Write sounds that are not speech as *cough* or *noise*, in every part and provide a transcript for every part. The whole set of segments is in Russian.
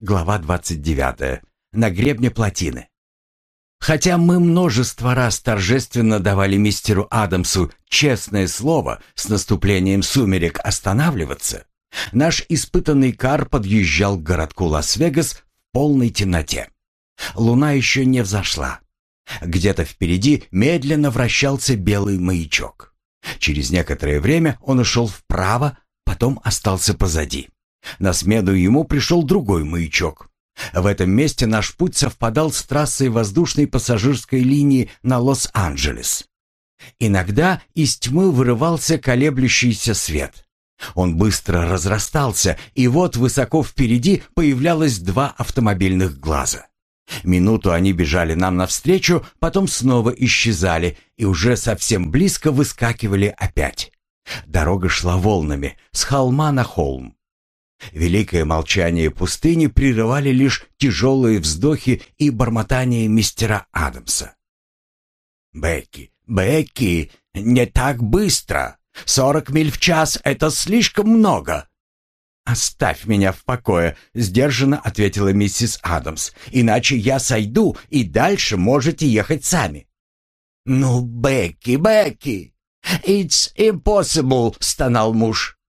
глава 29. На гребне плотины. Хотя мы множество раз торжественно давали мистеру Адамсу честное слово с наступлением сумерек останавливаться, наш испытанный кар подъезжал к городку Лас-Вегас в полной темноте. Луна еще не взошла. Где-то впереди медленно вращался белый маячок. Через некоторое время он ушел вправо, потом остался позади. На смену ему пришел другой маячок. В этом месте наш путь совпадал с трассой воздушной пассажирской линии на Лос-Анджелес. Иногда из тьмы вырывался колеблющийся свет. Он быстро разрастался, и вот высоко впереди появлялось два автомобильных глаза. Минуту они бежали нам навстречу, потом снова исчезали и уже совсем близко выскакивали опять. Дорога шла волнами, с холма на холм. Великое молчание пустыни прерывали лишь тяжелые вздохи и бормотание мистера Адамса. «Бекки, Бекки, не так быстро! Сорок миль в час — это слишком много!» «Оставь меня в покое», — сдержанно ответила миссис Адамс. «Иначе я сойду, и дальше можете ехать сами». «Ну, Бекки, Бекки, it's impossible», — стонал муж.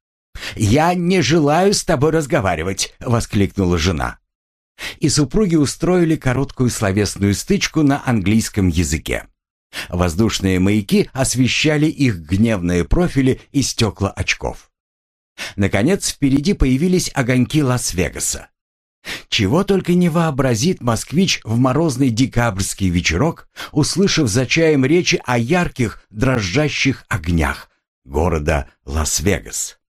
«Я не желаю с тобой разговаривать», — воскликнула жена. И супруги устроили короткую словесную стычку на английском языке. Воздушные маяки освещали их гневные профили и стекла очков. Наконец, впереди появились огоньки Лас-Вегаса. Чего только не вообразит москвич в морозный декабрьский вечерок, услышав за чаем речи о ярких, дрожащих огнях города Лас-Вегас.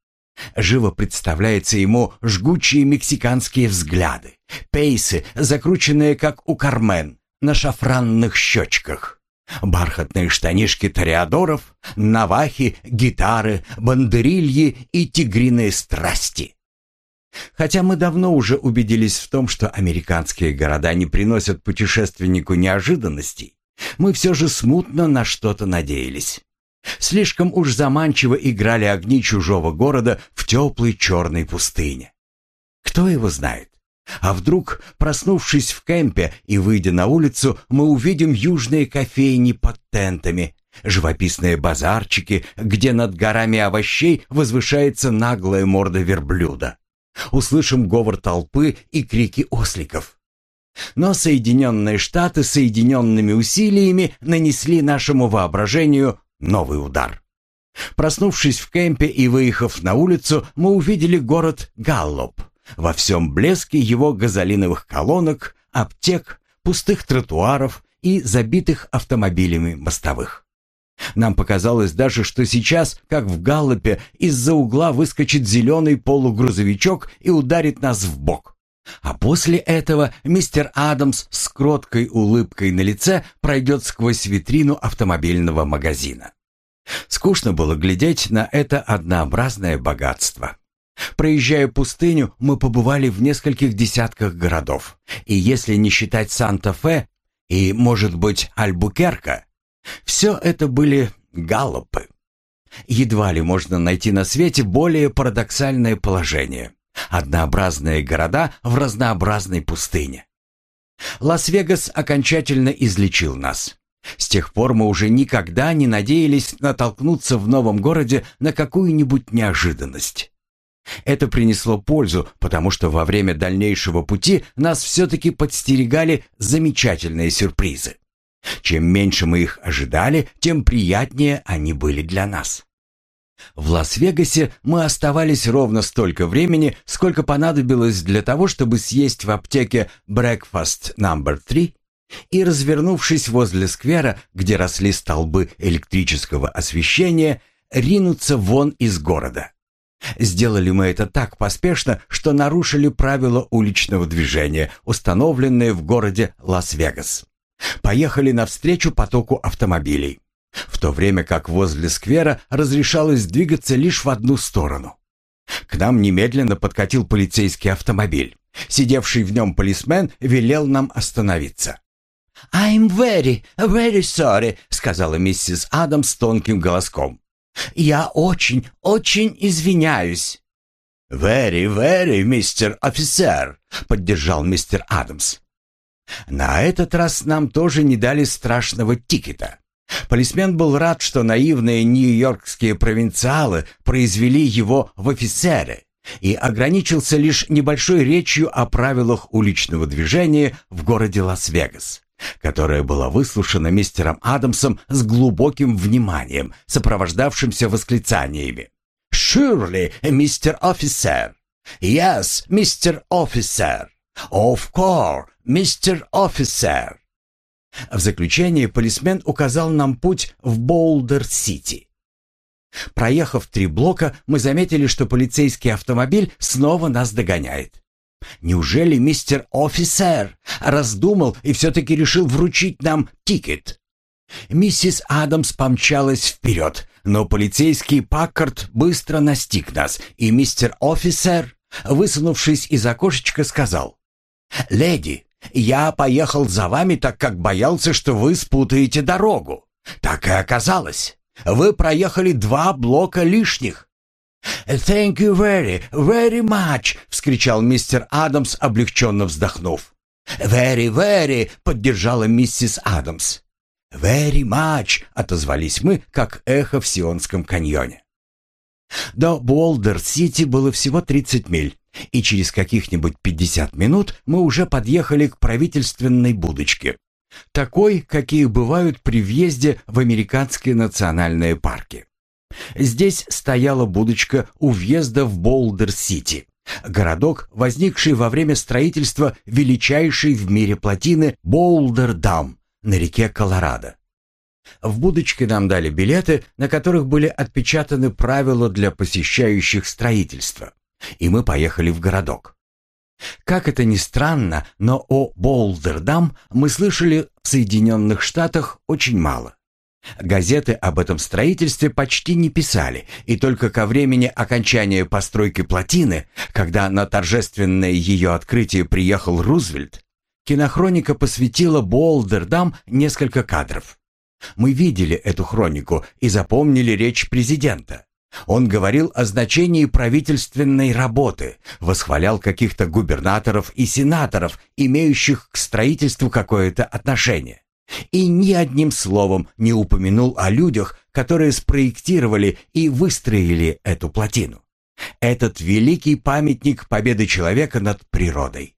Живо представляется ему жгучие мексиканские взгляды, пейсы, закрученные, как у Кармен, на шафранных щечках. Бархатные штанишки тореадоров, навахи, гитары, бандерильи и тигриные страсти. Хотя мы давно уже убедились в том, что американские города не приносят путешественнику неожиданностей, мы все же смутно на что-то надеялись. Слишком уж заманчиво играли огни чужого города в теплой черной пустыне. Кто его знает? А вдруг, проснувшись в кемпе и выйдя на улицу, мы увидим южные кофейни под тентами, живописные базарчики, где над горами овощей возвышается наглая морда верблюда. Услышим говор толпы и крики осликов. Но Соединенные Штаты соединенными усилиями нанесли нашему воображению новый удар. Проснувшись в кемпе и выехав на улицу, мы увидели город Галлоп во всем блеске его газолиновых колонок, аптек, пустых тротуаров и забитых автомобилями мостовых. Нам показалось даже, что сейчас, как в Галлопе, из-за угла выскочит зеленый полугрузовичок и ударит нас в бок. А после этого мистер Адамс с кроткой улыбкой на лице пройдет сквозь витрину автомобильного магазина. Скучно было глядеть на это однообразное богатство. Проезжая пустыню, мы побывали в нескольких десятках городов. И если не считать Санта-Фе и, может быть, Альбукерка, все это были галлопы. Едва ли можно найти на свете более парадоксальное положение. Однообразные города в разнообразной пустыне. Лас-Вегас окончательно излечил нас. С тех пор мы уже никогда не надеялись натолкнуться в новом городе на какую-нибудь неожиданность. Это принесло пользу, потому что во время дальнейшего пути нас все-таки подстерегали замечательные сюрпризы. Чем меньше мы их ожидали, тем приятнее они были для нас. В Лас-Вегасе мы оставались ровно столько времени, сколько понадобилось для того, чтобы съесть в аптеке Breakfast No. 3 и, развернувшись возле сквера, где росли столбы электрического освещения, ринуться вон из города. Сделали мы это так поспешно, что нарушили правила уличного движения, установленные в городе Лас-Вегас. Поехали навстречу потоку автомобилей, в то время как возле сквера разрешалось двигаться лишь в одну сторону. К нам немедленно подкатил полицейский автомобиль. Сидевший в нем полисмен велел нам остановиться. «I'm very, very sorry», — сказала миссис Адамс тонким голоском. «Я очень, очень извиняюсь». «Very, very, мистер офицер», — поддержал мистер Адамс. На этот раз нам тоже не дали страшного тикета. Полисмен был рад, что наивные нью-йоркские провинциалы произвели его в офицеры и ограничился лишь небольшой речью о правилах уличного движения в городе Лас-Вегас, которая была выслушана мистером Адамсом с глубоким вниманием, сопровождавшимся восклицаниями. «Surely, мистер офицер!» «Yes, мистер офицер!» «Of course, мистер офицер!» В заключение полисмен указал нам путь в Боулдер-Сити. Проехав три блока, мы заметили, что полицейский автомобиль снова нас догоняет. Неужели мистер офицер раздумал и все-таки решил вручить нам ticket? Миссис Адамс помчалась вперед, но полицейский Паккард быстро настиг нас, и мистер офицер, высунувшись из окошечка, сказал, «Леди, я поехал за вами, так как боялся, что вы спутаете дорогу. Так и оказалось. Вы проехали два блока лишних». «Thank you very, very much!» — вскричал мистер Адамс, облегченно вздохнув. «Very, very!» — поддержала миссис Адамс. «Very much!» — отозвались мы, как эхо в Сионском каньоне. До Боулдер-Сити было всего 30 миль, и через каких-нибудь 50 минут мы уже подъехали к правительственной будочке, такой, какие бывают при въезде в американские национальные парки. Здесь стояла будочка у въезда в Болдер-Сити, городок, возникший во время строительства величайшей в мире плотины Болдер-Дам на реке Колорадо. В будочке нам дали билеты, на которых были отпечатаны правила для посещающих строительство, и мы поехали в городок. Как это ни странно, но о Болдердам мы слышали в Соединенных Штатах очень мало. Газеты об этом строительстве почти не писали, и только ко времени окончания постройки плотины, когда на торжественное ее открытие приехал Рузвельт, кинохроника посвятила Болдердам несколько кадров. Мы видели эту хронику и запомнили речь президента. Он говорил о значении правительственной работы, восхвалял каких-то губернаторов и сенаторов, имеющих к строительству какое-то отношение. И ни одним словом не упомянул о людях, которые спроектировали и выстроили эту плотину. Этот великий памятник победы человека над природой.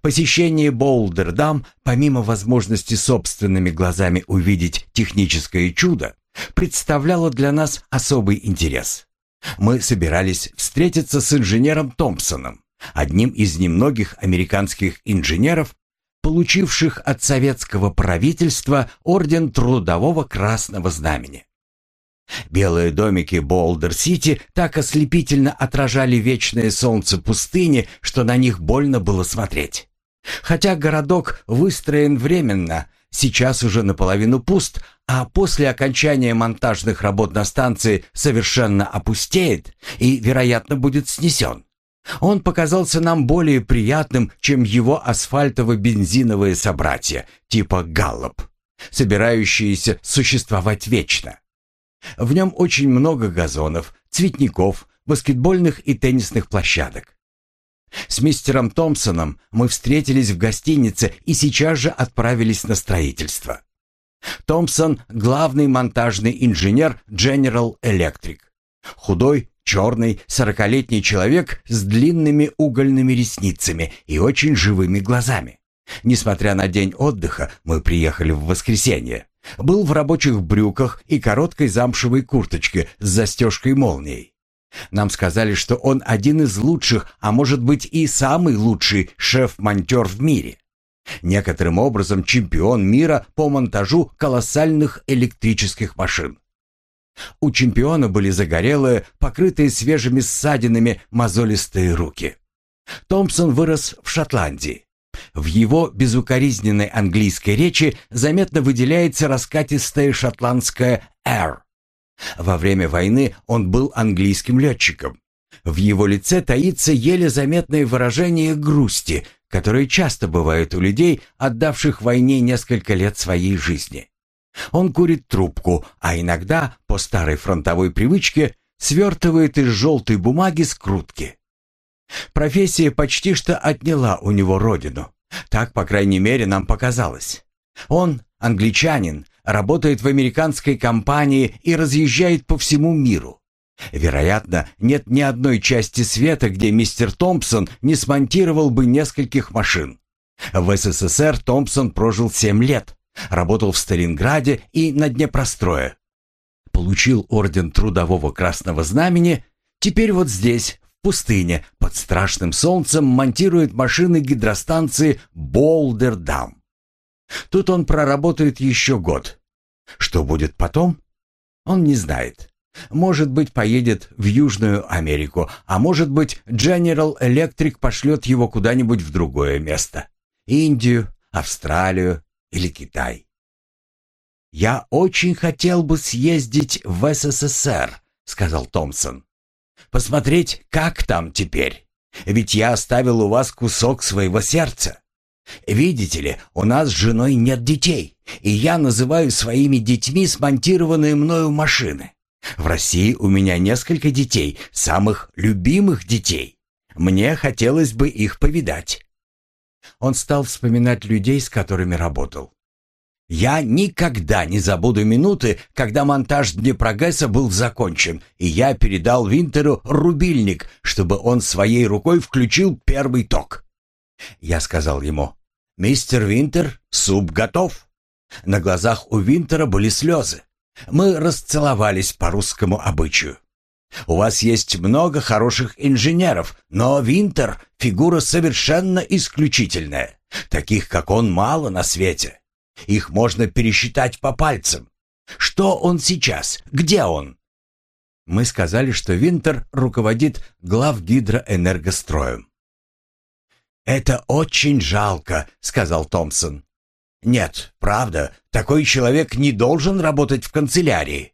Посещение Болдер-Дам, помимо возможности собственными глазами увидеть техническое чудо, представляло для нас особый интерес. Мы собирались встретиться с инженером Томпсоном, одним из немногих американских инженеров, получивших от советского правительства орден Трудового Красного Знамени. Белые домики Болдер-Сити так ослепительно отражали вечное солнце пустыни, что на них больно было смотреть. Хотя городок выстроен временно, сейчас уже наполовину пуст, а после окончания монтажных работ на станции совершенно опустеет и, вероятно, будет снесен. Он показался нам более приятным, чем его асфальтово-бензиновые собратья, типа «Галлоп», собирающиеся существовать вечно. В нем очень много газонов, цветников, баскетбольных и теннисных площадок. С мистером Томпсоном мы встретились в гостинице и сейчас же отправились на строительство. Томпсон – главный монтажный инженер General Electric. Худой, черный, сорокалетний человек с длинными угольными ресницами и очень живыми глазами. Несмотря на день отдыха, мы приехали в воскресенье. Был в рабочих брюках и короткой замшевой курточке с застежкой-молнией. Нам сказали, что он один из лучших, а может быть и самый лучший шеф-монтер в мире. Некоторым образом чемпион мира по монтажу колоссальных электрических машин. У чемпиона были загорелые, покрытые свежими ссадинами мозолистые руки. Томпсон вырос в Шотландии. В его безукоризненной английской речи заметно выделяется раскатистая шотландская «р». Во время войны он был английским летчиком. В его лице таится еле заметное выражение грусти, которое часто бывает у людей, отдавших войне несколько лет своей жизни. Он курит трубку, а иногда, по старой фронтовой привычке, свертывает из желтой бумаги скрутки. Профессия почти что отняла у него родину. Так, по крайней мере, нам показалось. Он, англичанин, работает в американской компании и разъезжает по всему миру. Вероятно, нет ни одной части света, где мистер Томпсон не смонтировал бы нескольких машин. В СССР Томпсон прожил 7 лет, работал в Сталинграде и на Днепрострое. Получил орден Трудового Красного Знамени, теперь вот здесь, в пустыне, под страшным солнцем монтирует машины гидростанции Болдердам. Тут он проработает еще год. Что будет потом? Он не знает. Может быть, поедет в Южную Америку, а может быть, General Electric пошлет его куда-нибудь в другое место. Индию, Австралию или Китай. «Я очень хотел бы съездить в СССР», — сказал Томпсон. «Посмотреть, как там теперь. Ведь я оставил у вас кусок своего сердца. Видите ли, у нас с женой нет детей, и я называю своими детьми смонтированные мною машины. В России у меня несколько детей, самых любимых детей. Мне хотелось бы их повидать. Он стал вспоминать людей, с которыми работал. Я никогда не забуду минуты, когда монтаж Днепрогресса был закончен, и я передал Винтеру рубильник, чтобы он своей рукой включил первый ток. Я сказал ему, «Мистер Винтер, суп готов». На глазах у Винтера были слезы. Мы расцеловались по русскому обычаю. У вас есть много хороших инженеров, но Винтер — фигура совершенно исключительная. Таких, как он, мало на свете. Их можно пересчитать по пальцам. Что он сейчас? Где он? Мы сказали, что Винтер руководит главгидроэнергостроем. «Это очень жалко», — сказал Томпсон. «Нет, правда, такой человек не должен работать в канцелярии».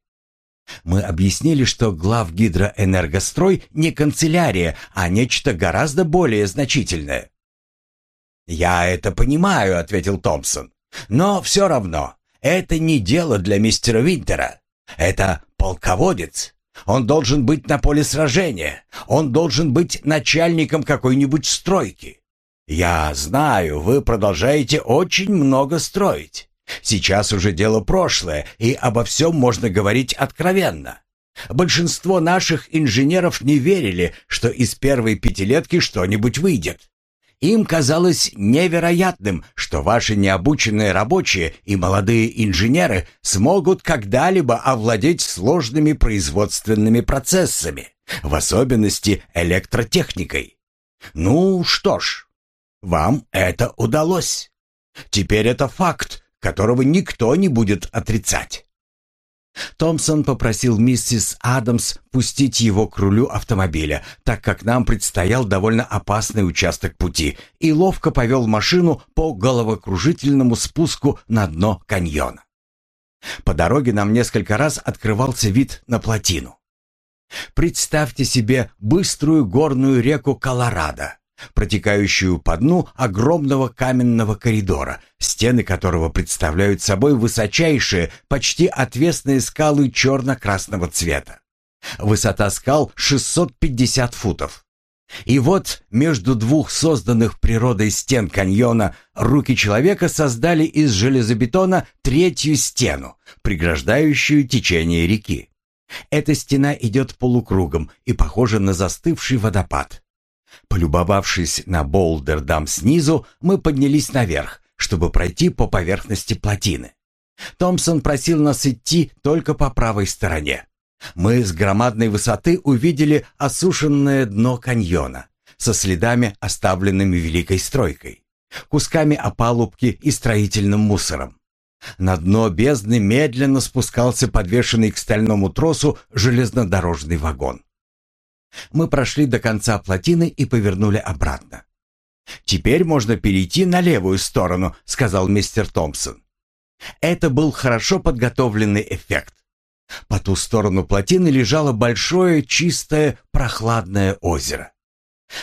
Мы объяснили, что главгидроэнергострой не канцелярия, а нечто гораздо более значительное. «Я это понимаю», — ответил Томпсон. «Но все равно, это не дело для мистера Винтера. Это полководец. Он должен быть на поле сражения. Он должен быть начальником какой-нибудь стройки. Я знаю, вы продолжаете очень много строить. Сейчас уже дело прошлое, и обо всем можно говорить откровенно. Большинство наших инженеров не верили, что из первой пятилетки что-нибудь выйдет. Им казалось невероятным, что ваши необученные рабочие и молодые инженеры смогут когда-либо овладеть сложными производственными процессами, в особенности электротехникой. Ну что ж, вам это удалось. Теперь это факт, которого никто не будет отрицать. Томпсон попросил миссис Адамс пустить его к рулю автомобиля, так как нам предстоял довольно опасный участок пути, и ловко повел машину по головокружительному спуску на дно каньона. По дороге нам несколько раз открывался вид на плотину. Представьте себе быструю горную реку Колорадо, протекающую по дну огромного каменного коридора, стены которого представляют собой высочайшие, почти отвесные скалы черно-красного цвета. Высота скал 650 футов. И вот между двух созданных природой стен каньона руки человека создали из железобетона третью стену, преграждающую течение реки. Эта стена идет полукругом и похожа на застывший водопад. Полюбовавшись на Болдердам снизу, мы поднялись наверх, чтобы пройти по поверхности плотины. Томпсон просил нас идти только по правой стороне. Мы с громадной высоты увидели осушенное дно каньона со следами, оставленными великой стройкой, кусками опалубки и строительным мусором. На дно бездны медленно спускался подвешенный к стальному тросу железнодорожный вагон. Мы прошли до конца плотины и повернули обратно. «Теперь можно перейти на левую сторону», — сказал мистер Томпсон. Это был хорошо подготовленный эффект. По ту сторону плотины лежало большое, чистое, прохладное озеро.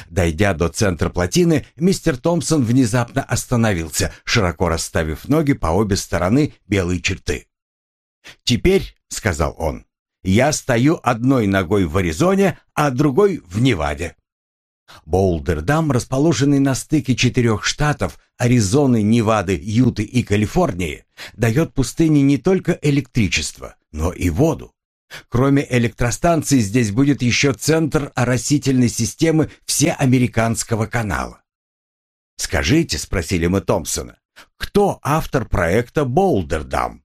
Дойдя до центра плотины, мистер Томпсон внезапно остановился, широко расставив ноги по обе стороны белой черты. «Теперь», — сказал он, я стою одной ногой в Аризоне, а другой в Неваде. Болдердам, расположенный на стыке четырех штатов Аризоны, Невады, Юты и Калифорнии, дает пустыне не только электричество, но и воду. Кроме электростанции здесь будет еще центр оросительной системы всеамериканского канала. «Скажите», — спросили мы Томпсона, — «кто автор проекта Болдердам?»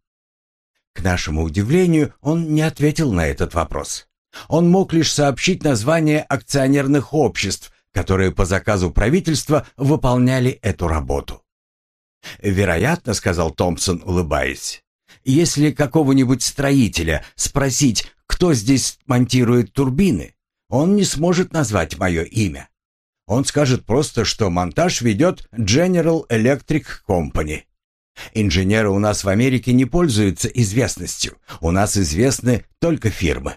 К нашему удивлению, он не ответил на этот вопрос. Он мог лишь сообщить название акционерных обществ, которые по заказу правительства выполняли эту работу. «Вероятно», — сказал Томпсон, улыбаясь, «если какого-нибудь строителя спросить, кто здесь монтирует турбины, он не сможет назвать мое имя. Он скажет просто, что монтаж ведет General Electric Company. Инженеры у нас в Америке не пользуются известностью. У нас известны только фирмы.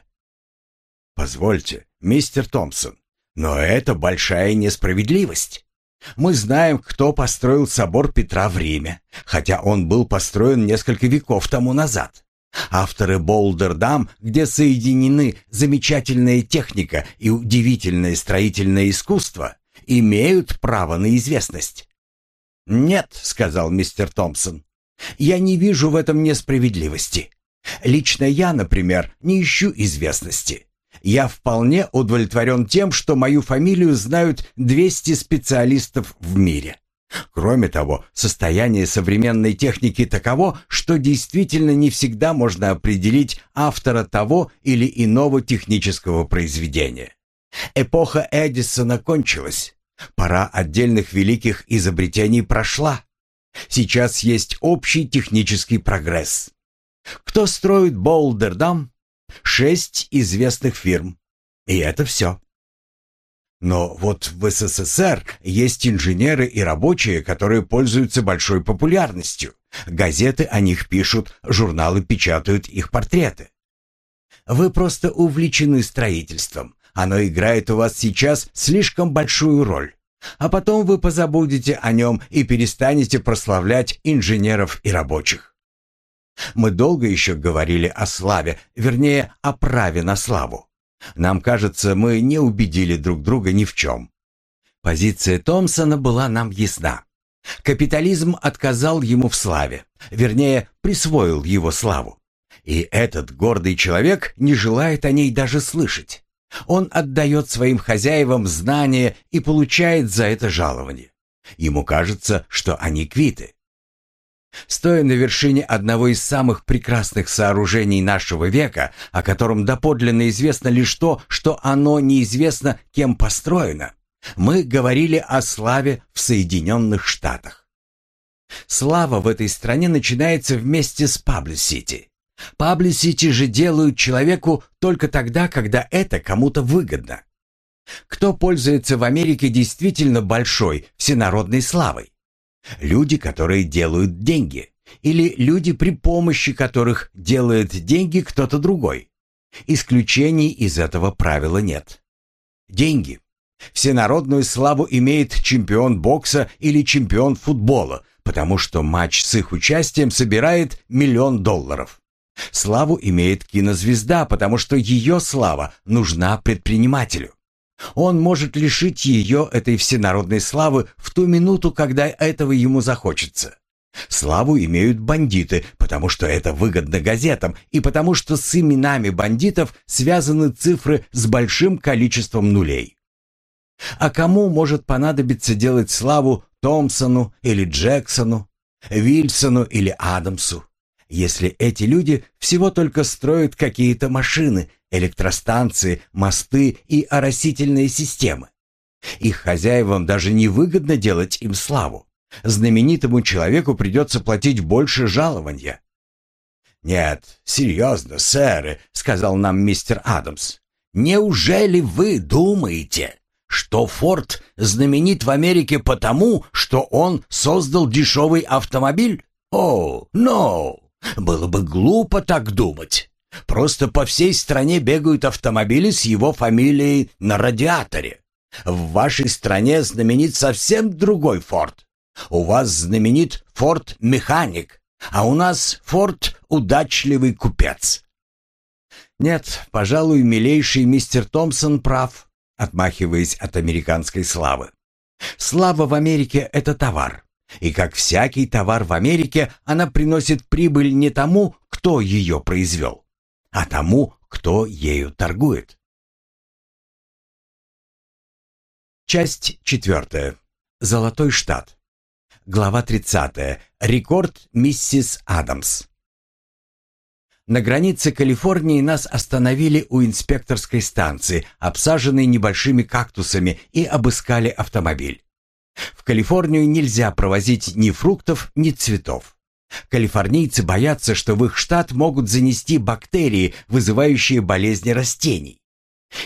Позвольте, мистер Томпсон, но это большая несправедливость. Мы знаем, кто построил собор Петра в Риме, хотя он был построен несколько веков тому назад. Авторы Болдердам, где соединены замечательная техника и удивительное строительное искусство, имеют право на известность. «Нет», — сказал мистер Томпсон, — «я не вижу в этом несправедливости. Лично я, например, не ищу известности. Я вполне удовлетворен тем, что мою фамилию знают 200 специалистов в мире. Кроме того, состояние современной техники таково, что действительно не всегда можно определить автора того или иного технического произведения. Эпоха Эдисона кончилась. Пора отдельных великих изобретений прошла. Сейчас есть общий технический прогресс. Кто строит Болдердам, Шесть известных фирм. И это все. Но вот в СССР есть инженеры и рабочие, которые пользуются большой популярностью. Газеты о них пишут, журналы печатают их портреты. Вы просто увлечены строительством. Оно играет у вас сейчас слишком большую роль. А потом вы позабудете о нем и перестанете прославлять инженеров и рабочих. Мы долго еще говорили о славе, вернее, о праве на славу. Нам кажется, мы не убедили друг друга ни в чем. Позиция Томпсона была нам ясна. Капитализм отказал ему в славе, вернее, присвоил его славу. И этот гордый человек не желает о ней даже слышать. Он отдает своим хозяевам знания и получает за это жалование. Ему кажется, что они квиты. Стоя на вершине одного из самых прекрасных сооружений нашего века, о котором доподлинно известно лишь то, что оно неизвестно, кем построено, мы говорили о славе в Соединенных Штатах. Слава в этой стране начинается вместе с Паблисити. Паблисити же делают человеку только тогда, когда это кому-то выгодно. Кто пользуется в Америке действительно большой всенародной славой? Люди, которые делают деньги. Или люди, при помощи которых делает деньги кто-то другой. Исключений из этого правила нет. Деньги. Всенародную славу имеет чемпион бокса или чемпион футбола, потому что матч с их участием собирает миллион долларов. Славу имеет кинозвезда, потому что ее слава нужна предпринимателю. Он может лишить ее этой всенародной славы в ту минуту, когда этого ему захочется. Славу имеют бандиты, потому что это выгодно газетам и потому что с именами бандитов связаны цифры с большим количеством нулей. А кому может понадобиться делать славу Томпсону или Джексону, Вильсону или Адамсу, если эти люди всего только строят какие-то машины электростанции, мосты и оросительные системы. Их хозяевам даже не выгодно делать им славу. Знаменитому человеку придется платить больше жалования. «Нет, серьезно, сэры», — сказал нам мистер Адамс. «Неужели вы думаете, что Форд знаменит в Америке потому, что он создал дешевый автомобиль? О, но! Было бы глупо так думать. Просто по всей стране бегают автомобили с его фамилией на радиаторе. В вашей стране знаменит совсем другой Форд. У вас знаменит Форд Механик, а у нас Форд Удачливый Купец. Нет, пожалуй, милейший мистер Томпсон прав. отмахиваясь от американской славы. «Слава в Америке — это товар. И как всякий товар в Америке, она приносит прибыль не тому, кто ее произвел, а тому, кто ею торгует». Часть четвертая. Золотой штат. Глава 30. Рекорд миссис Адамс. На границе Калифорнии нас остановили у инспекторской станции, обсаженной небольшими кактусами, и обыскали автомобиль. В Калифорнию нельзя провозить ни фруктов, ни цветов. Калифорнийцы боятся, что в их штат могут занести бактерии, вызывающие болезни растений.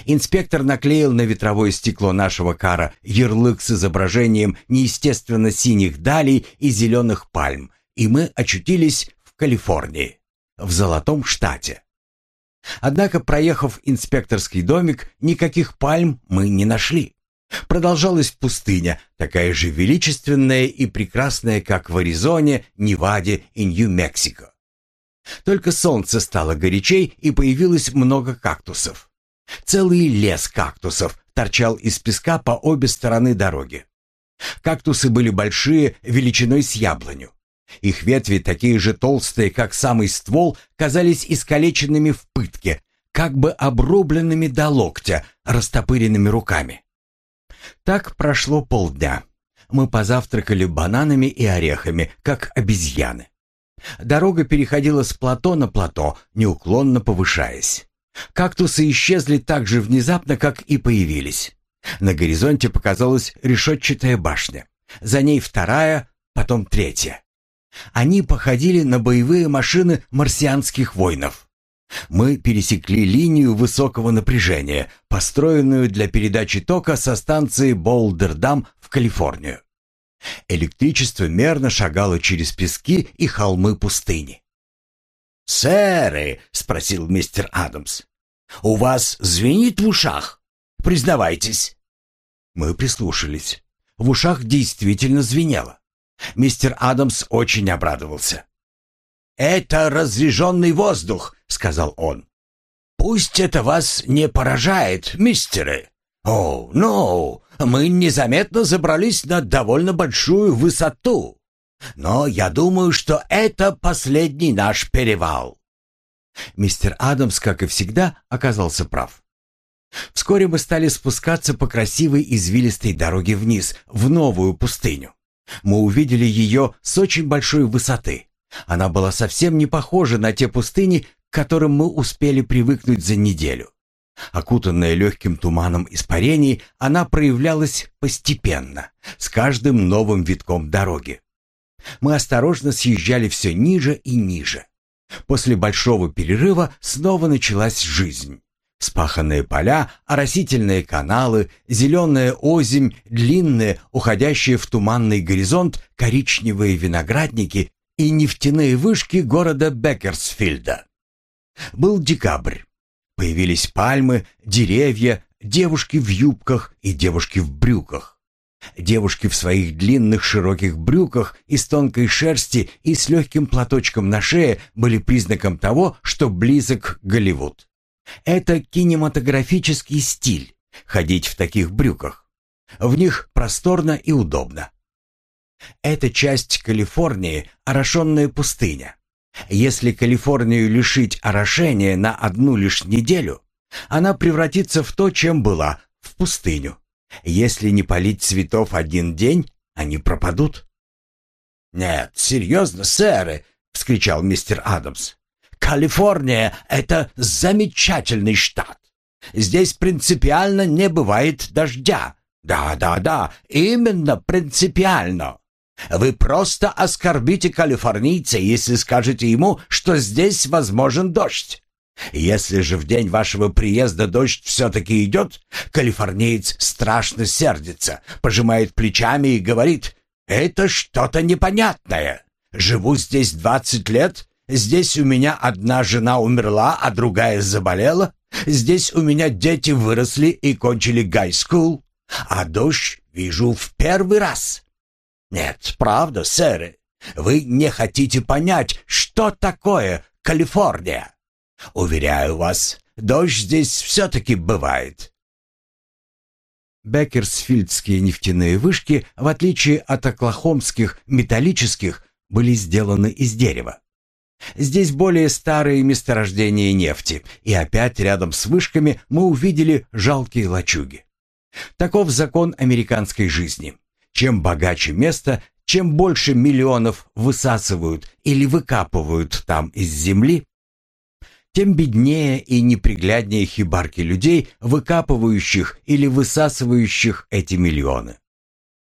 Инспектор наклеил на ветровое стекло нашего кара ярлык с изображением неестественно синих далей и зеленых пальм, и мы очутились в Калифорнии в Золотом штате. Однако, проехав инспекторский домик, никаких пальм мы не нашли. Продолжалась пустыня, такая же величественная и прекрасная, как в Аризоне, Неваде и Нью-Мексико. Только солнце стало горячей, и появилось много кактусов. Целый лес кактусов торчал из песка по обе стороны дороги. Кактусы были большие, величиной с яблоню. Их ветви, такие же толстые, как самый ствол, казались искалеченными в пытке, как бы обрубленными до локтя, растопыренными руками. Так прошло полдня. Мы позавтракали бананами и орехами, как обезьяны. Дорога переходила с плато на плато, неуклонно повышаясь. Кактусы исчезли так же внезапно, как и появились. На горизонте показалась решетчатая башня. За ней вторая, потом третья. Они походили на боевые машины марсианских воинов. Мы пересекли линию высокого напряжения, построенную для передачи тока со станции Болдердам в Калифорнию. Электричество мерно шагало через пески и холмы пустыни. «Сэры!» — спросил мистер Адамс. «У вас звенит в ушах? Признавайтесь». Мы прислушались. В ушах действительно звенело. Мистер Адамс очень обрадовался. «Это разряженный воздух», — сказал он. «Пусть это вас не поражает, мистеры. О, ну, мы незаметно забрались на довольно большую высоту. Но я думаю, что это последний наш перевал». Мистер Адамс, как и всегда, оказался прав. Вскоре мы стали спускаться по красивой извилистой дороге вниз, в новую пустыню. Мы увидели ее с очень большой высоты. Она была совсем не похожа на те пустыни, к которым мы успели привыкнуть за неделю. Окутанная легким туманом испарений, она проявлялась постепенно, с каждым новым витком дороги. Мы осторожно съезжали все ниже и ниже. После большого перерыва снова началась жизнь. Спаханные поля, оросительные каналы, зеленая озимь, длинные, уходящие в туманный горизонт коричневые виноградники и нефтяные вышки города Беккерсфильда. Был декабрь. Появились пальмы, деревья, девушки в юбках и девушки в брюках. Девушки в своих длинных широких брюках из тонкой шерсти и с легким платочком на шее были признаком того, что близок Голливуд. Это кинематографический стиль — ходить в таких брюках. В них просторно и удобно. Эта часть Калифорнии — орошенная пустыня. Если Калифорнию лишить орошения на одну лишь неделю, она превратится в то, чем была, в пустыню. Если не полить цветов один день, они пропадут. «Нет, серьезно, сэры!» — вскричал мистер Адамс. Калифорния — это замечательный штат. Здесь принципиально не бывает дождя. Да-да-да, именно принципиально. Вы просто оскорбите калифорнийца, если скажете ему, что здесь возможен дождь. Если же в день вашего приезда дождь все-таки идет, калифорниец страшно сердится, пожимает плечами и говорит, «Это что-то непонятное. Живу здесь двадцать лет Здесь у меня одна жена умерла, а другая заболела. Здесь у меня дети выросли и кончили гайскул. А дождь вижу в первый раз. Нет, правда, сэры, вы не хотите понять, что такое Калифорния. Уверяю вас, дождь здесь все-таки бывает. Беккерсфильдские нефтяные вышки, в отличие от оклахомских металлических, были сделаны из дерева. Здесь более старые месторождения нефти, и опять рядом с вышками мы увидели жалкие лачуги. Таков закон американской жизни. Чем богаче место, чем больше миллионов высасывают или выкапывают там из земли, тем беднее и непригляднее хибарки людей, выкапывающих или высасывающих эти миллионы.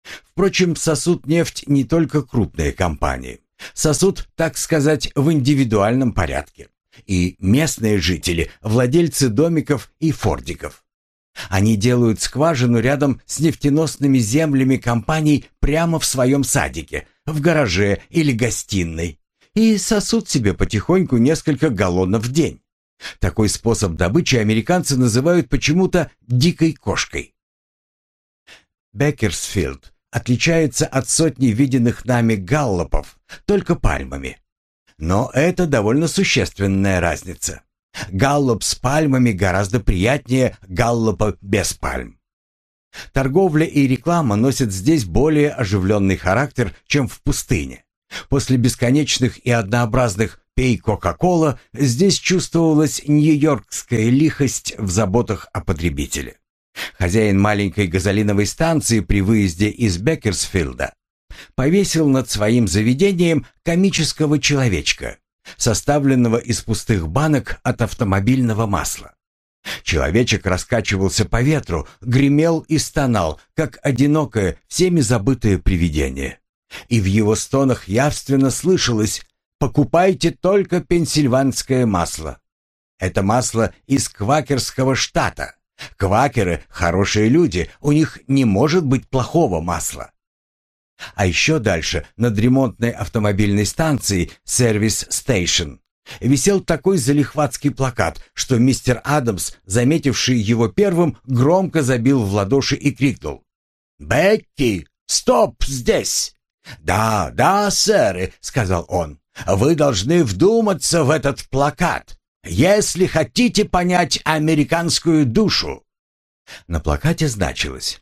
Впрочем, сосуд нефть не только крупные компании. Сосуд, так сказать, в индивидуальном порядке. И местные жители, владельцы домиков и фордиков. Они делают скважину рядом с нефтеносными землями компаний прямо в своем садике, в гараже или гостиной, и сосут себе потихоньку несколько галлонов в день. Такой способ добычи американцы называют почему-то «дикой кошкой». Беккерсфилд отличается от сотни виденных нами галлопов только пальмами. Но это довольно существенная разница. Галлоп с пальмами гораздо приятнее галлопа без пальм. Торговля и реклама носят здесь более оживленный характер, чем в пустыне. После бесконечных и однообразных «пей Кока-Кола» здесь чувствовалась нью-йоркская лихость в заботах о потребителе. Хозяин маленькой газолиновой станции при выезде из Беккерсфилда повесил над своим заведением комического человечка, составленного из пустых банок от автомобильного масла. Человечек раскачивался по ветру, гремел и стонал, как одинокое, всеми забытое привидение. И в его стонах явственно слышалось «Покупайте только пенсильванское масло». Это масло из квакерского штата. Квакеры — хорошие люди, у них не может быть плохого масла. А еще дальше, над ремонтной автомобильной станцией «Сервис Стейшн», висел такой залихватский плакат, что мистер Адамс, заметивший его первым, громко забил в ладоши и крикнул. «Бекки, стоп здесь!» «Да, да, сэры», — сказал он, — «вы должны вдуматься в этот плакат, если хотите понять американскую душу». На плакате значилось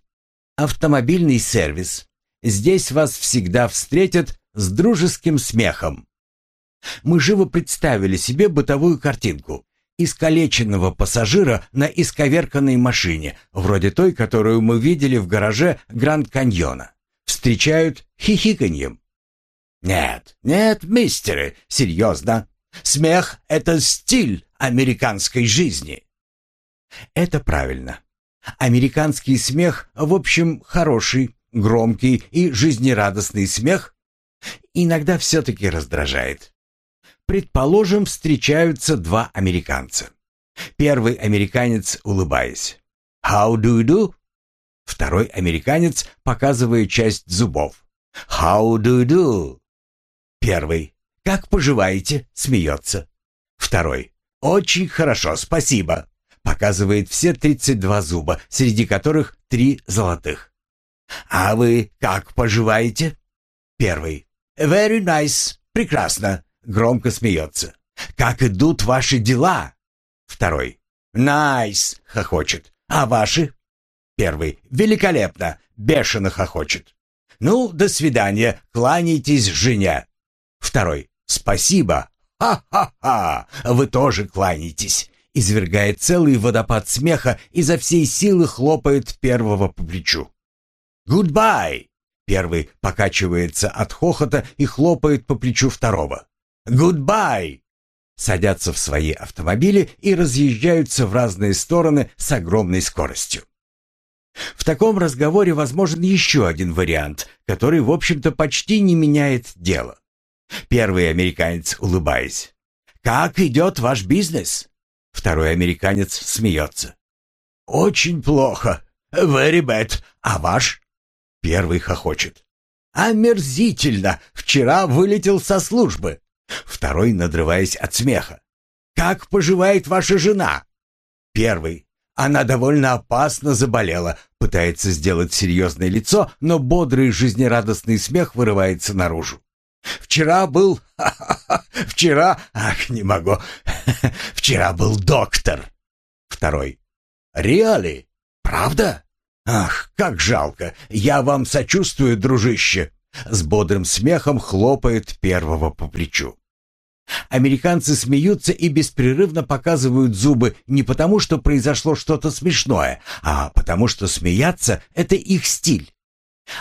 «Автомобильный сервис, Здесь вас всегда встретят с дружеским смехом. Мы живо представили себе бытовую картинку. Искалеченного пассажира на исковерканной машине, вроде той, которую мы видели в гараже Гранд-Каньона. Встречают хихиканьем. «Нет, нет, мистеры, серьезно. Смех — это стиль американской жизни». Это правильно. Американский смех, в общем, хороший, громкий и жизнерадостный смех иногда все-таки раздражает. Предположим, встречаются два американца. Первый американец, улыбаясь. «How do you do?» Второй американец, показывая часть зубов. «How do you do?» Первый. «Как поживаете?» Смеется. Второй. «Очень хорошо, спасибо». Показывает все 32 зуба, среди которых три золотых. «А вы как поживаете?» Первый. «Very nice. Прекрасно». Громко смеется. «Как идут ваши дела?» Второй. «Nice!» — хохочет. «А ваши?» Первый. «Великолепно!» — бешено хохочет. «Ну, до свидания. Кланяйтесь жене». Второй. «Спасибо!» «Ха-ха-ха! Вы тоже кланяйтесь!» Извергает целый водопад смеха и за всей силы хлопает первого по плечу. «Goodbye!» Первый покачивается от хохота и хлопает по плечу второго. «Goodbye!» Садятся в свои автомобили и разъезжаются в разные стороны с огромной скоростью. В таком разговоре возможен еще один вариант, который, в общем-то, почти не меняет дело. Первый американец, улыбаясь. «Как идет ваш бизнес?» Второй американец смеется. «Очень плохо. Very bad. А ваш?» Первый хохочет. «Омерзительно! Вчера вылетел со службы!» Второй, надрываясь от смеха. «Как поживает ваша жена?» Первый. Она довольно опасно заболела, пытается сделать серьезное лицо, но бодрый жизнерадостный смех вырывается наружу. «Вчера был... *laughs* Вчера... Ах, не могу. *laughs* Вчера был доктор». Второй. «Реали? Правда? «Ах, как жалко! Я вам сочувствую, дружище!» С бодрым смехом хлопает первого по плечу. Американцы смеются и беспрерывно показывают зубы не потому, что произошло что-то смешное, а потому что смеяться — это их стиль.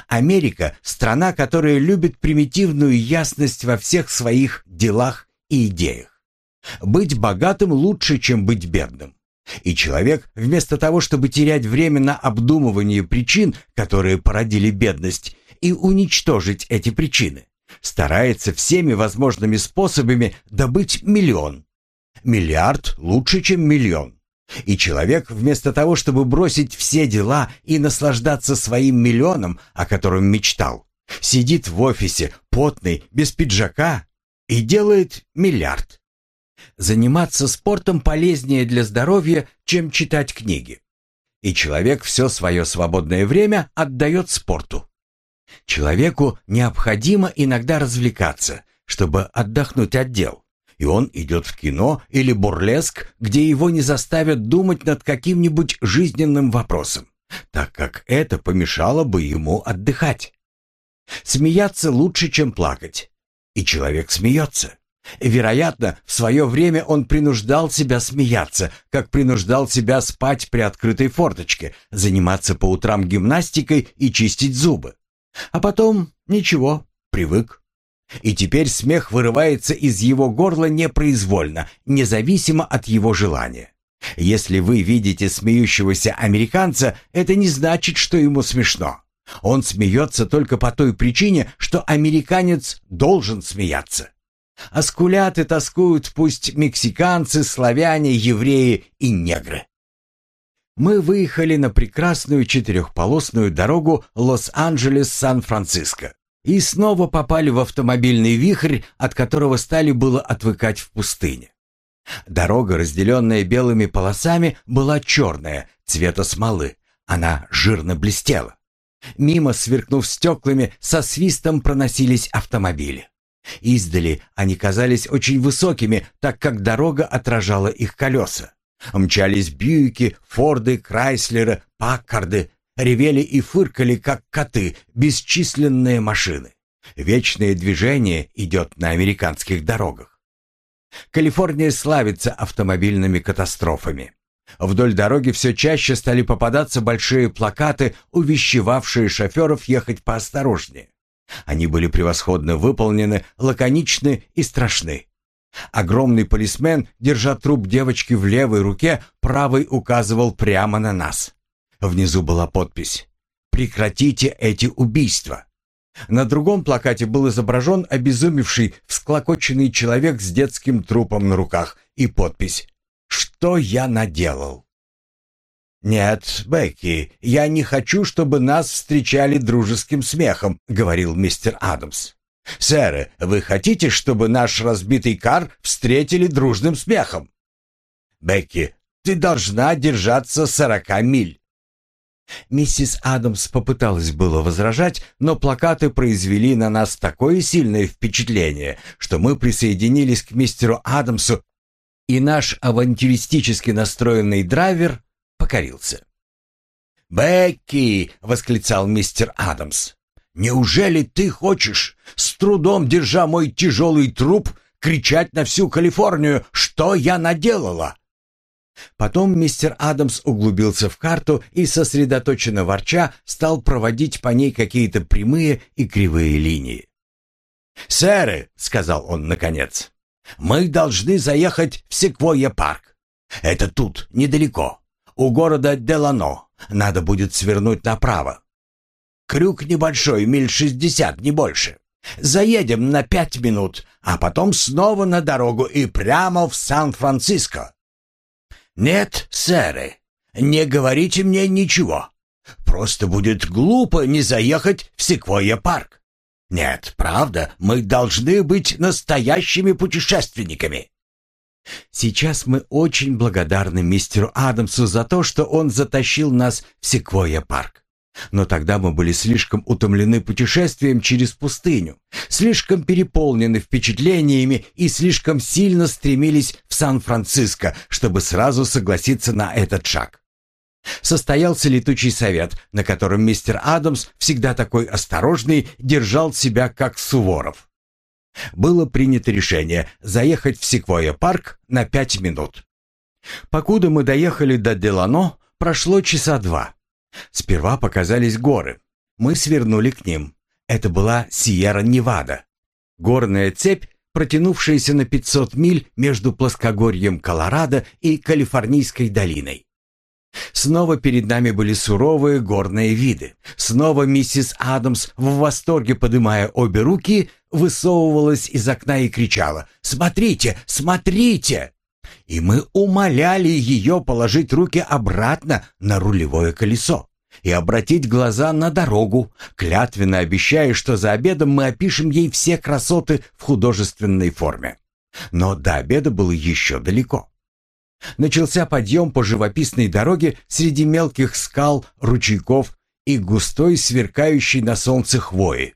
Америка — страна, которая любит примитивную ясность во всех своих делах и идеях. Быть богатым лучше, чем быть бедным. И человек, вместо того, чтобы терять время на обдумывание причин, которые породили бедность, и уничтожить эти причины, старается всеми возможными способами добыть миллион. Миллиард лучше, чем миллион. И человек, вместо того, чтобы бросить все дела и наслаждаться своим миллионом, о котором мечтал, сидит в офисе, потный, без пиджака, и делает миллиард. Заниматься спортом полезнее для здоровья, чем читать книги. И человек все свое свободное время отдает спорту. Человеку необходимо иногда развлекаться, чтобы отдохнуть от дел. И он идет в кино или бурлеск, где его не заставят думать над каким-нибудь жизненным вопросом, так как это помешало бы ему отдыхать. Смеяться лучше, чем плакать. И человек смеется. Вероятно, в свое время он принуждал себя смеяться, как принуждал себя спать при открытой форточке, заниматься по утрам гимнастикой и чистить зубы. А потом ничего, привык. И теперь смех вырывается из его горла непроизвольно, независимо от его желания. Если вы видите смеющегося американца, это не значит, что ему смешно. Он смеется только по той причине, что американец должен смеяться. А скулят и тоскуют пусть мексиканцы, славяне, евреи и негры. Мы выехали на прекрасную четырехполосную дорогу Лос-Анджелес-Сан-Франциско и снова попали в автомобильный вихрь, от которого стали было отвыкать в пустыне. Дорога, разделенная белыми полосами, была черная, цвета смолы. Она жирно блестела. Мимо, сверкнув стеклами, со свистом проносились автомобили. Издали они казались очень высокими, так как дорога отражала их колеса. Мчались Бьюики, Форды, Крайслеры, Паккарды, ревели и фыркали, как коты, бесчисленные машины. Вечное движение идет на американских дорогах. Калифорния славится автомобильными катастрофами. Вдоль дороги все чаще стали попадаться большие плакаты, увещевавшие шоферов ехать поосторожнее. Они были превосходно выполнены, лаконичны и страшны. Огромный полисмен, держа труп девочки в левой руке, правой указывал прямо на нас. Внизу была подпись «Прекратите эти убийства». На другом плакате был изображен обезумевший, всклокоченный человек с детским трупом на руках и подпись «Что я наделал?». «Нет, Бекки, я не хочу, чтобы нас встречали дружеским смехом», — говорил мистер Адамс. «Сэр, вы хотите, чтобы наш разбитый кар встретили дружным смехом?» «Бекки, ты должна держаться сорока миль». Миссис Адамс попыталась было возражать, но плакаты произвели на нас такое сильное впечатление, что мы присоединились к мистеру Адамсу, и наш авантюристически настроенный драйвер покорился. «Бекки!» — восклицал мистер Адамс. Неужели ты хочешь, с трудом держа мой тяжелый труп, кричать на всю Калифорнию, что я наделала?» Потом мистер Адамс углубился в карту и, сосредоточенно ворча, стал проводить по ней какие-то прямые и кривые линии. «Сэры», — сказал он наконец, — «мы должны заехать в Секвойя-парк. Это тут, недалеко, у города Делано. Надо будет свернуть направо. Крюк небольшой, миль шестьдесят, не больше. Заедем на пять минут, а потом снова на дорогу и прямо в Сан-Франциско. Нет, сэры, не говорите мне ничего. Просто будет глупо не заехать в Секвойя-парк. Нет, правда, мы должны быть настоящими путешественниками. Сейчас мы очень благодарны мистеру Адамсу за то, что он затащил нас в Секвойя-парк. Но тогда мы были слишком утомлены путешествием через пустыню, слишком переполнены впечатлениями и слишком сильно стремились в Сан-Франциско, чтобы сразу согласиться на этот шаг. Состоялся летучий совет, на котором мистер Адамс, всегда такой осторожный, держал себя как Суворов. Было принято решение заехать в Секвойя-парк на пять минут. Покуда мы доехали до Делано, прошло часа два. Сперва показались горы. Мы свернули к ним. Это была Сьерра-Невада. Горная цепь, протянувшаяся на 500 миль между плоскогорьем Колорадо и Калифорнийской долиной. Снова перед нами были суровые горные виды. Снова миссис Адамс, в восторге подымая обе руки, высовывалась из окна и кричала «Смотрите! Смотрите!» И мы умоляли ее положить руки обратно на рулевое колесо и обратить глаза на дорогу, клятвенно обещая, что за обедом мы опишем ей все красоты в художественной форме. Но до обеда было еще далеко. Начался подъем по живописной дороге среди мелких скал, ручейков и густой сверкающей на солнце хвои.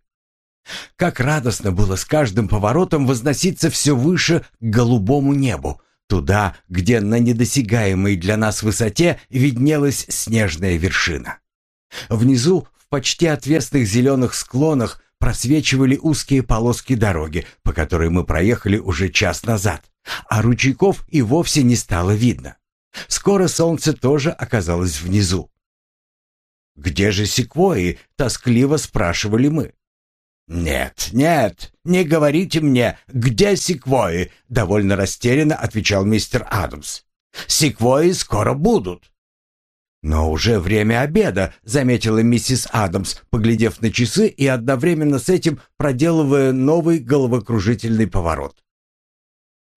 Как радостно было с каждым поворотом возноситься все выше к голубому небу, туда, где на недосягаемой для нас высоте виднелась снежная вершина. Внизу, в почти отвесных зеленых склонах, просвечивали узкие полоски дороги, по которой мы проехали уже час назад а ручейков и вовсе не стало видно. Скоро солнце тоже оказалось внизу. «Где же секвои?» — тоскливо спрашивали мы. «Нет, нет, не говорите мне, где секвои?» — довольно растерянно отвечал мистер Адамс. «Секвои скоро будут». «Но уже время обеда», — заметила миссис Адамс, поглядев на часы и одновременно с этим проделывая новый головокружительный поворот.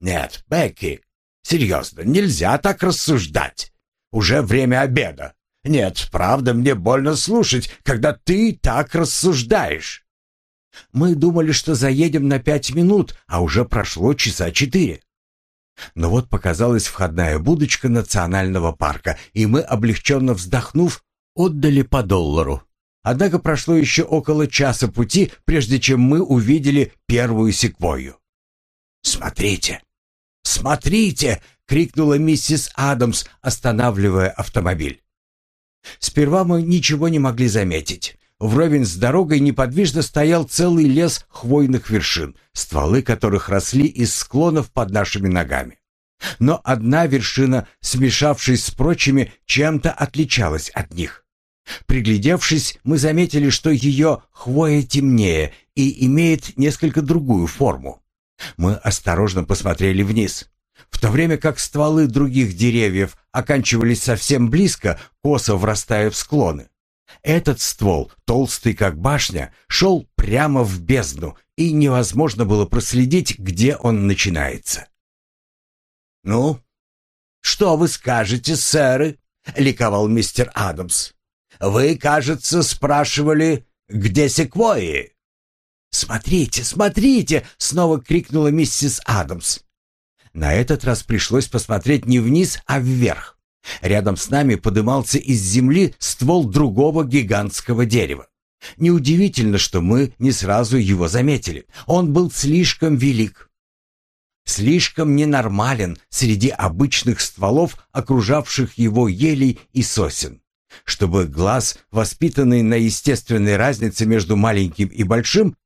«Нет, Бекки, серьезно, нельзя так рассуждать. Уже время обеда. Нет, правда, мне больно слушать, когда ты так рассуждаешь». Мы думали, что заедем на пять минут, а уже прошло часа четыре. Но вот показалась входная будочка национального парка, и мы, облегченно вздохнув, отдали по доллару. Однако прошло еще около часа пути, прежде чем мы увидели первую секвою. «Смотрите! Смотрите!» — крикнула миссис Адамс, останавливая автомобиль. Сперва мы ничего не могли заметить. Вровень с дорогой неподвижно стоял целый лес хвойных вершин, стволы которых росли из склонов под нашими ногами. Но одна вершина, смешавшись с прочими, чем-то отличалась от них. Приглядевшись, мы заметили, что ее хвоя темнее и имеет несколько другую форму. Мы осторожно посмотрели вниз. В то время как стволы других деревьев оканчивались совсем близко, косо врастая в склоны. Этот ствол, толстый как башня, шел прямо в бездну, и невозможно было проследить, где он начинается. «Ну, что вы скажете, сэры?» — ликовал мистер Адамс. «Вы, кажется, спрашивали, где секвои?» «Смотрите, смотрите!» — снова крикнула миссис Адамс. На этот раз пришлось посмотреть не вниз, а вверх. Рядом с нами подымался из земли ствол другого гигантского дерева. Неудивительно, что мы не сразу его заметили. Он был слишком велик. Слишком ненормален среди обычных стволов, окружавших его елей и сосен. Чтобы глаз, воспитанный на естественной разнице между маленьким и большим,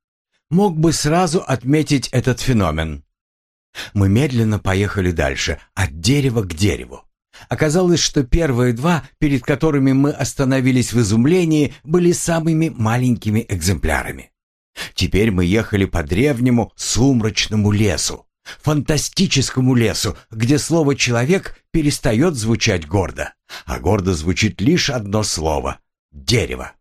мог бы сразу отметить этот феномен. Мы медленно поехали дальше, от дерева к дереву. Оказалось, что первые два, перед которыми мы остановились в изумлении, были самыми маленькими экземплярами. Теперь мы ехали по древнему сумрачному лесу, фантастическому лесу, где слово «человек» перестает звучать гордо, а гордо звучит лишь одно слово — «дерево».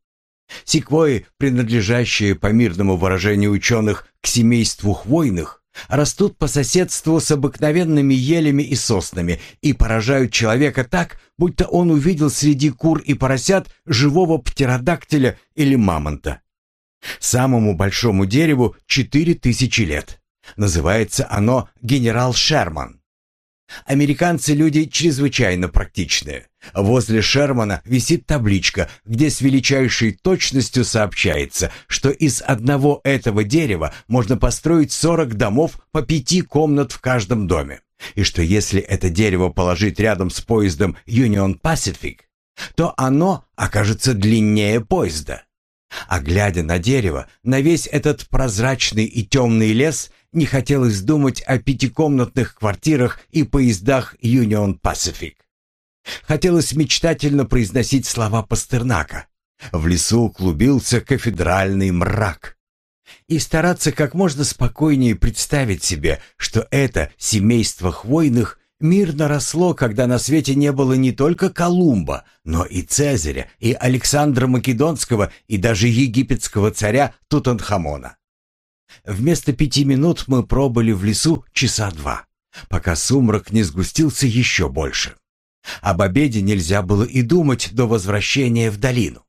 Секвои, принадлежащие, по мирному выражению ученых, к семейству хвойных, растут по соседству с обыкновенными елями и соснами и поражают человека так, будто он увидел среди кур и поросят живого птеродактиля или мамонта. Самому большому дереву четыре тысячи лет. Называется оно генерал Шерман. Американцы люди чрезвычайно практичные. Возле Шермана висит табличка, где с величайшей точностью сообщается, что из одного этого дерева можно построить 40 домов по пяти комнат в каждом доме. И что если это дерево положить рядом с поездом Union Pacific, то оно окажется длиннее поезда. А глядя на дерево, на весь этот прозрачный и темный лес, не хотелось думать о пятикомнатных квартирах и поездах Union Pacific. Хотелось мечтательно произносить слова Пастернака. В лесу клубился кафедральный мрак. И стараться как можно спокойнее представить себе, что это семейство хвойных мирно росло, когда на свете не было не только Колумба, но и Цезаря, и Александра Македонского, и даже египетского царя Тутанхамона. Вместо пяти минут мы пробыли в лесу часа два, пока сумрак не сгустился еще больше. Об обеде нельзя было и думать до возвращения в долину.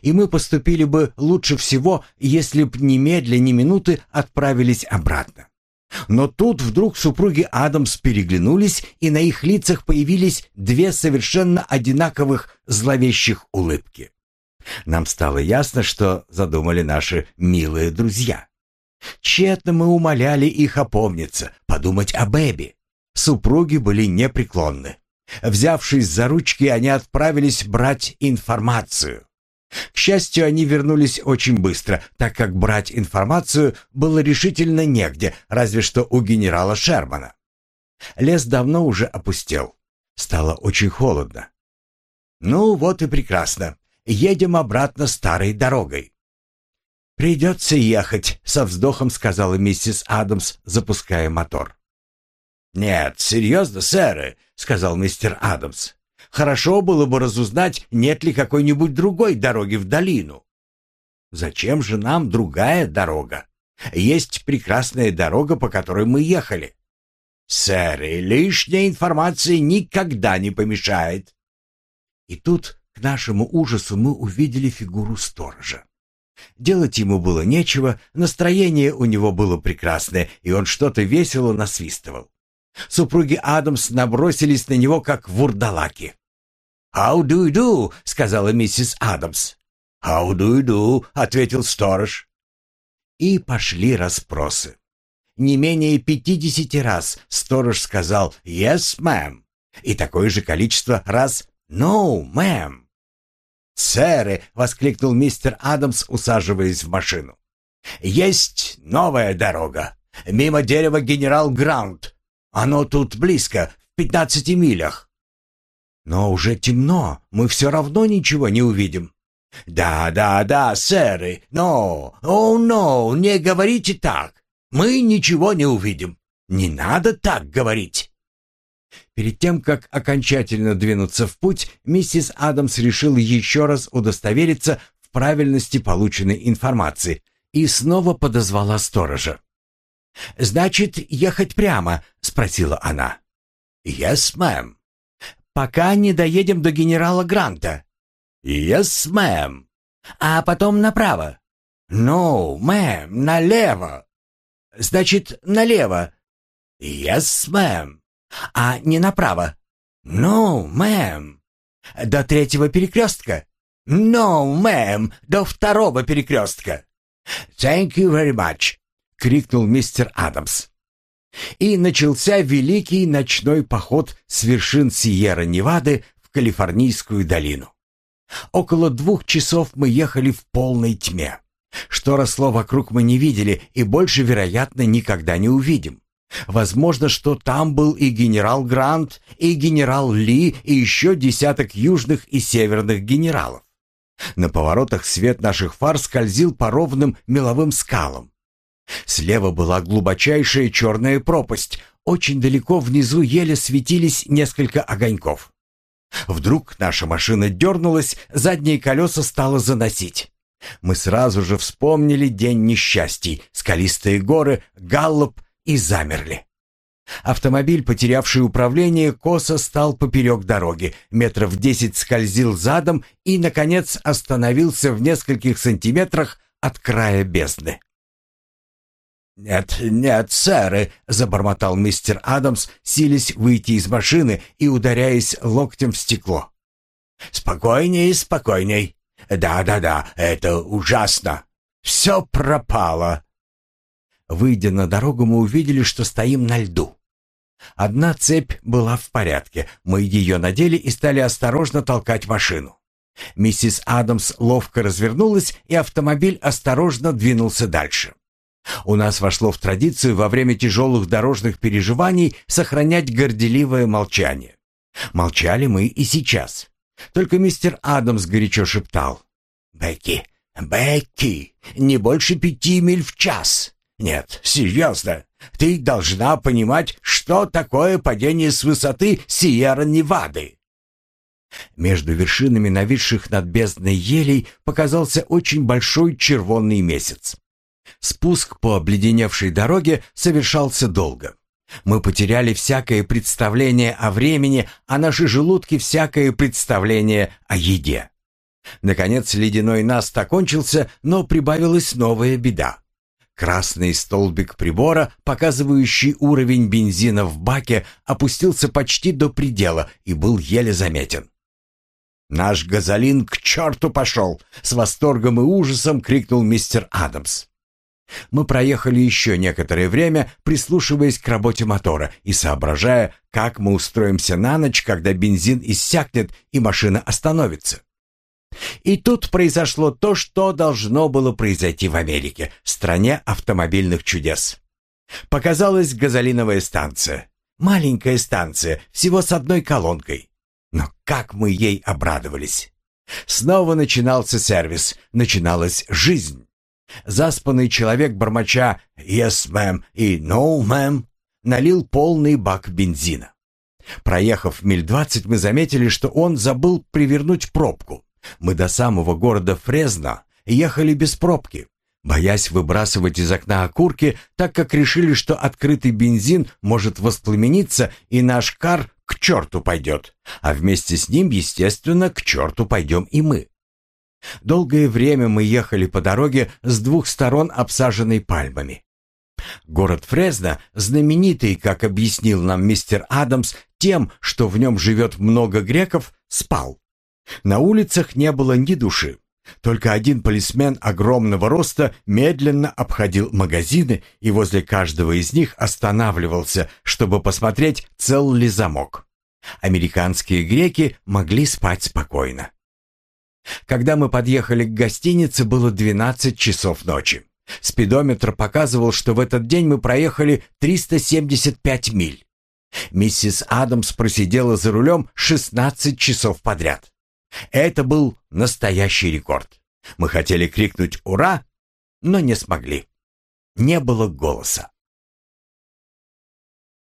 И мы поступили бы лучше всего, если б немедля ни минуты отправились обратно. Но тут вдруг супруги Адамс переглянулись, и на их лицах появились две совершенно одинаковых зловещих улыбки. Нам стало ясно, что задумали наши милые друзья. Тщетно мы умоляли их опомниться, подумать о Эбби. Супруги были непреклонны. Взявшись за ручки, они отправились брать информацию. К счастью, они вернулись очень быстро, так как брать информацию было решительно негде, разве что у генерала Шермана. Лес давно уже опустел. Стало очень холодно. «Ну вот и прекрасно. Едем обратно старой дорогой». «Придется ехать», — со вздохом сказала миссис Адамс, запуская мотор. «Нет, серьезно, сэры», — сказал мистер Адамс. «Хорошо было бы разузнать, нет ли какой-нибудь другой дороги в долину». «Зачем же нам другая дорога? Есть прекрасная дорога, по которой мы ехали». «Сэры, лишняя информация никогда не помешает». И тут, к нашему ужасу, мы увидели фигуру сторожа. Делать ему было нечего, настроение у него было прекрасное, и он что-то весело насвистывал. Супруги Адамс набросились на него, как вурдалаки. «How do you do?» — сказала миссис Адамс. «How do you do?» — ответил сторож. И пошли расспросы. Не менее пятидесяти раз сторож сказал «Yes, ma'am» и такое же количество раз «No, ma'am». «Сэры!» — воскликнул мистер Адамс, усаживаясь в машину. «Есть новая дорога. Мимо дерева генерал Граунд. Оно тут близко, в пятнадцати милях». «Но уже темно, мы все равно ничего не увидим». «Да, да, да, сэры, но, о, но, не говорите так. Мы ничего не увидим. Не надо так говорить». Перед тем, как окончательно двинуться в путь, миссис Адамс решила еще раз удостовериться в правильности полученной информации и снова подозвала сторожа. «Значит, ехать прямо?» — спросила она. «Yes, мэм». «Пока не доедем до генерала Гранта». «Yes, мэм». «А потом направо». «No, мэм, налево». «Значит, налево». «Yes, мэм». «А не направо?» «No, мэм». «До третьего перекрестка?» «No, мэм, до второго перекрестка». «Thank you very much», — крикнул мистер Адамс. И начался великий ночной поход с вершин Сиерра-Невады в Калифорнийскую долину. Около двух часов мы ехали в полной тьме. Что росло вокруг мы не видели и больше, вероятно, никогда не увидим. Возможно, что там был и генерал Грант, и генерал Ли, и еще десяток южных и северных генералов. На поворотах свет наших фар скользил по ровным меловым скалам. Слева была глубочайшая черная пропасть, очень далеко внизу еле светились несколько огоньков. Вдруг наша машина дернулась, задние колеса стало заносить. Мы сразу же вспомнили день несчастий, скалистые горы, галлоп и замерли. Автомобиль, потерявший управление, косо стал поперек дороги, метров десять скользил задом и, наконец, остановился в нескольких сантиметрах от края бездны. «Нет, нет, сэры», — забормотал мистер Адамс, силясь выйти из машины и ударяясь локтем в стекло. «Спокойней, спокойней. Да-да-да, это ужасно. Все пропало». Выйдя на дорогу, мы увидели, что стоим на льду. Одна цепь была в порядке. Мы ее надели и стали осторожно толкать машину. Миссис Адамс ловко развернулась, и автомобиль осторожно двинулся дальше. У нас вошло в традицию во время тяжелых дорожных переживаний сохранять горделивое молчание. Молчали мы и сейчас. Только мистер Адамс горячо шептал. «Бекки, Бекки, не больше пяти миль в час. Нет, серьезно, ты должна понимать, что такое падение с высоты Сиерра-Невады». Между вершинами нависших над бездной елей показался очень большой червонный месяц. Спуск по обледеневшей дороге совершался долго. Мы потеряли всякое представление о времени, а наши желудки всякое представление о еде. Наконец ледяной наст окончился, но прибавилась новая беда. Красный столбик прибора, показывающий уровень бензина в баке, опустился почти до предела и был еле заметен. «Наш газолин к черту пошел!» — с восторгом и ужасом крикнул мистер Адамс. Мы проехали еще некоторое время, прислушиваясь к работе мотора и соображая, как мы устроимся на ночь, когда бензин иссякнет и машина остановится. И тут произошло то, что должно было произойти в Америке, стране автомобильных чудес. Показалась газолиновая станция. Маленькая станция, всего с одной колонкой. Но как мы ей обрадовались! Снова начинался сервис, начиналась жизнь. Заспанный человек бормоча «Yes, ma'am» и «No, ma'am» налил полный бак бензина. Проехав миль двадцать, мы заметили, что он забыл привернуть пробку. Мы до самого города Фрезно ехали без пробки, боясь выбрасывать из окна окурки, так как решили, что открытый бензин может воспламениться и наш кар к черту пойдет, а вместе с ним, естественно, к черту пойдем и мы. Долгое время мы ехали по дороге с двух сторон обсаженной пальмами. Город Фресно, знаменитый, как объяснил нам мистер Адамс, тем, что в нем живет много греков, спал. На улицах не было ни души. Только один полисмен огромного роста медленно обходил магазины и возле каждого из них останавливался, чтобы посмотреть, цел ли замок. Американские греки могли спать спокойно. Когда мы подъехали к гостинице, было 12 часов ночи. Спидометр показывал, что в этот день мы проехали 375 миль. Миссис Адамс просидела за рулем 16 часов подряд. Это был настоящий рекорд. Мы хотели крикнуть «Ура!», но не смогли. Не было голоса.